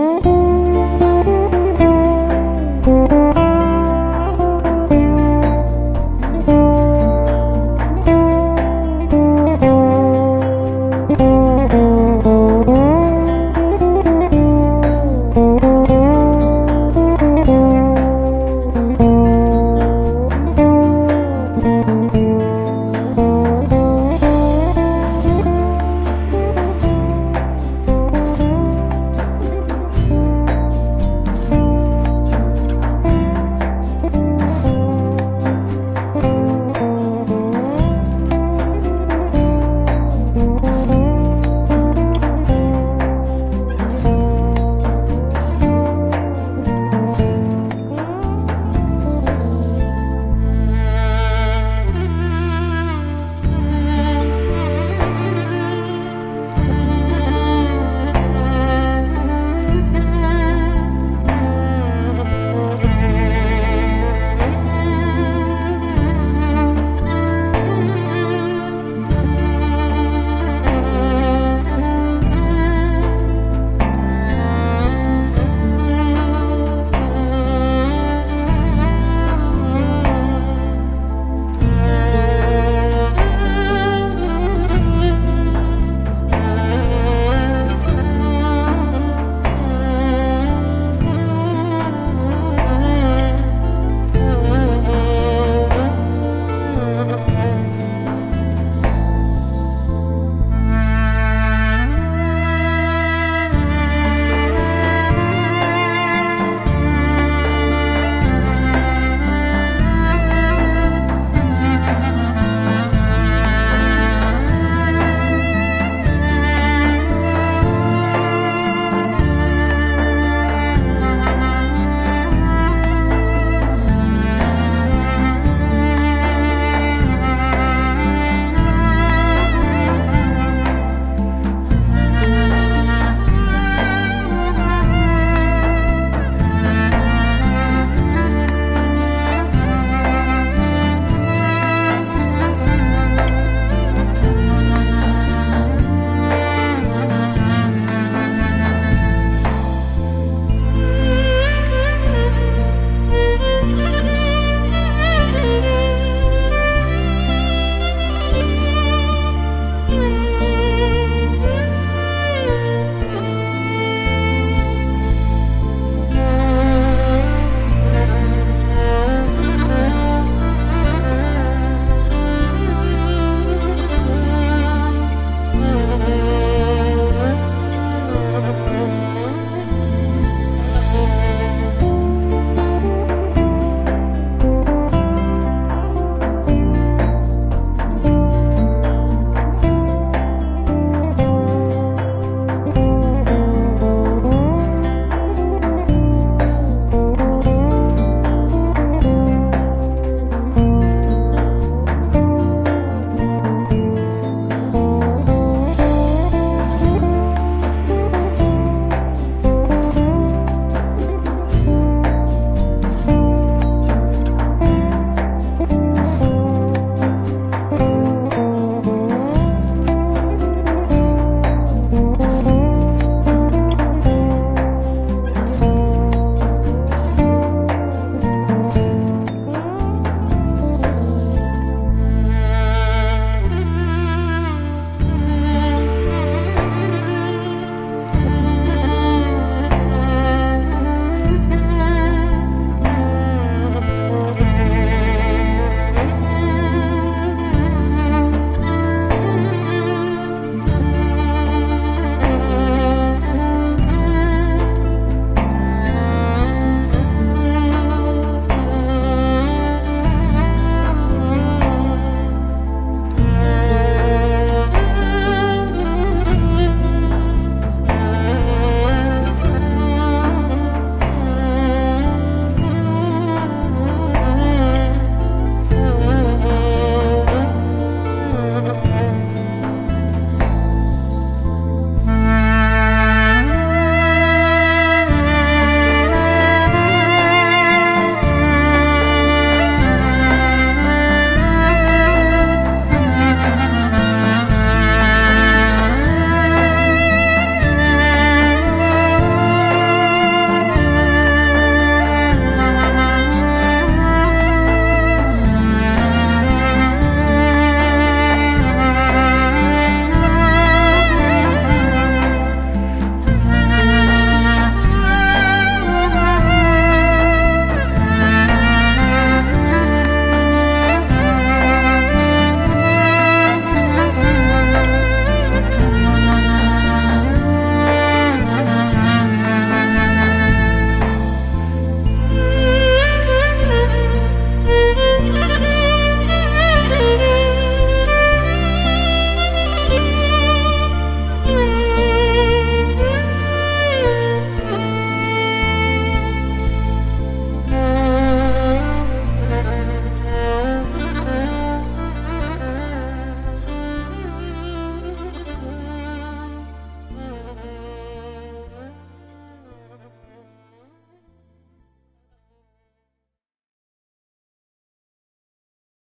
Mm-hmm.